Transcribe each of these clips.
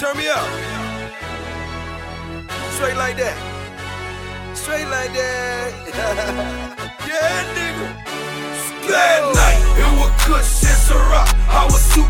Turn me up. Straight like that. Straight like that. yeah, nigga. That night, it was Kush and Ciroc. I was super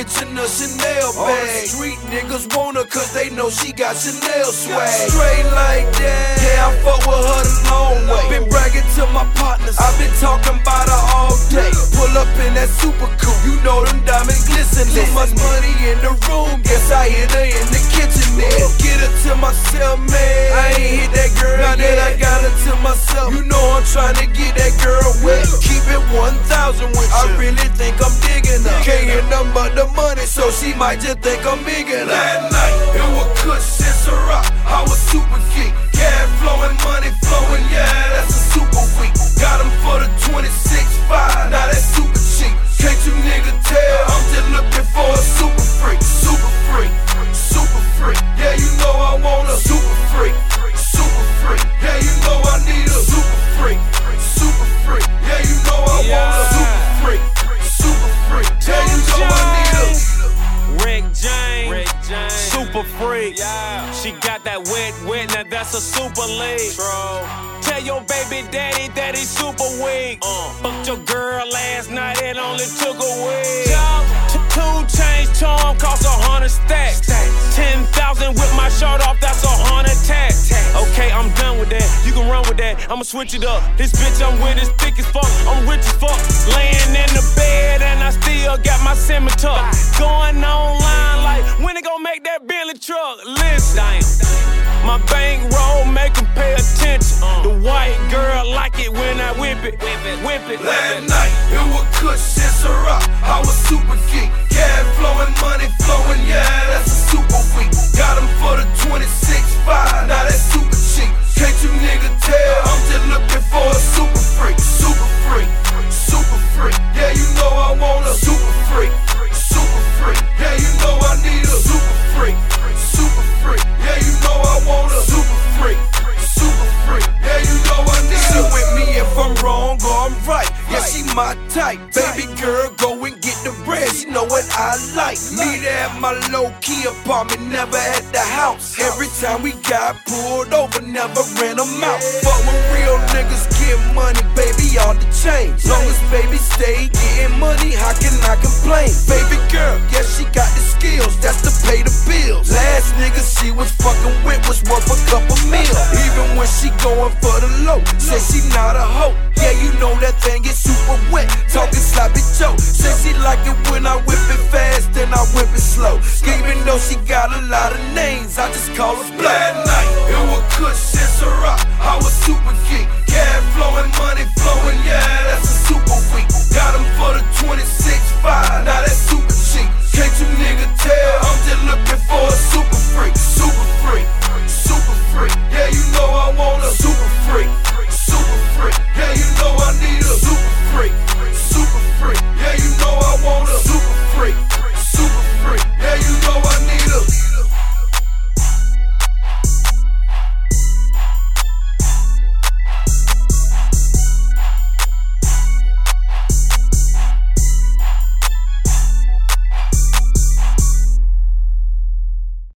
bitch in a Chanel bag. the Street niggas want her cause they know she got Chanel swag. Straight like that. Yeah, I fuck with her the long to get that girl wet. Keep it 1,000 with you. I really think I'm digging her. Can't hear nothing but the money, so she might just think I'm big enough. That wet, wet, now that's a super league. True. Tell your baby daddy that he's super weak. Uh. Fucked your girl last night, it only took a week. Two chains charm cost a hundred stacks. Ten thousand with my shirt off, that's a hundred tax. Okay, I'm done with that. You can run with that. I'ma switch it up. This bitch I'm with is thick as fuck. I'm rich as fuck. Laying in the bed and I still got my scimitar. Going online like when they gon' make that Bentley truck. My bankroll make 'em pay attention. Uh. The white girl like it when I whip it, whip it, whip it. Last night, it was Kush and Ciroc. I was super geek. Cash flowing, money flowing, yeah, my type. Baby girl, go and get the bread. She know what I like. Meet her at my low key apartment, never at the house. Every time we got pulled over, never ran them out. But when real niggas get money, baby, all the change. Long as baby stay getting money, how can I complain? Baby girl, yeah, she got the skills, that's to pay the bills. Last nigga she was fucking with was worth a couple mil. Even when she going for the low, Say she not a hoe. Yeah, you know that thing is super wet. Talking sloppy Joe. Say she like it when I whip it fast, then I whip it slow. Even though she got a lot of names, I just call her Black Night. It was Kush, it's a rock. I was